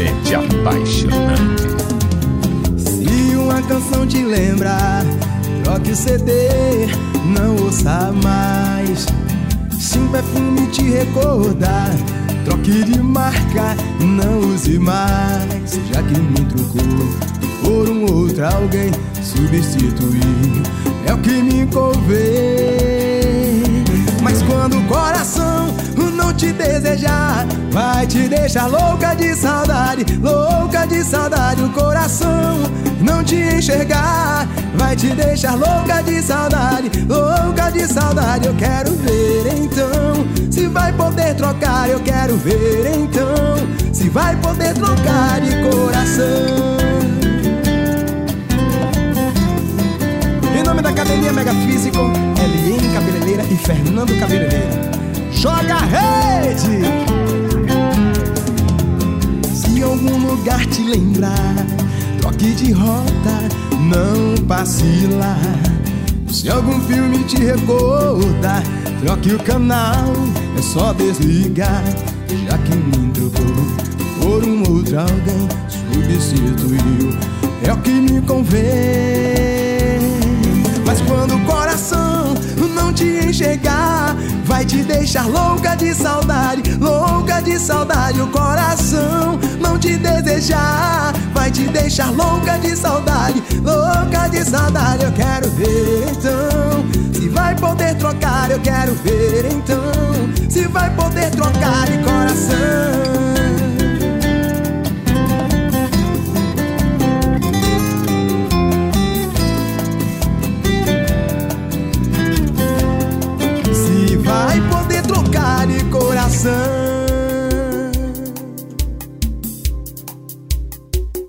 simplesmente apaixonante. Se uma canção te lembra, troque o CD, não ouça mais. Se um perfume te recordar, troque de marca, não use mais. Já que me trocou por um outro alguém, substituir é o que me convém. Mas quando o coração não te desejar, vai te deixar louca de saudade louca de saudade. O coração não te enxergar, vai te deixar louca de saudade, louca de saudade. Eu quero ver então se vai poder trocar. Eu quero ver então se vai poder trocar de coração. Em nome da Academia Mega Físico, LN Cabeleireira e Fernando Cabeleireira. Joga a rede! Lembrar, troque de rota, não passe lá. Se algum filme te recordar, troque o canal, é só desligar. Já que me trocou por um outro alguém, substituiu, é o que me convém. Mas quando o coração não te enxergar, vai te deixar louca de saudade, louca de saudade. O coração não te desejar, vai te deixar louca de saudade, louca de saudade. Eu quero ver então se vai poder trocar. Eu quero ver então se vai poder trocar de coração. Se vai poder trocar de coração.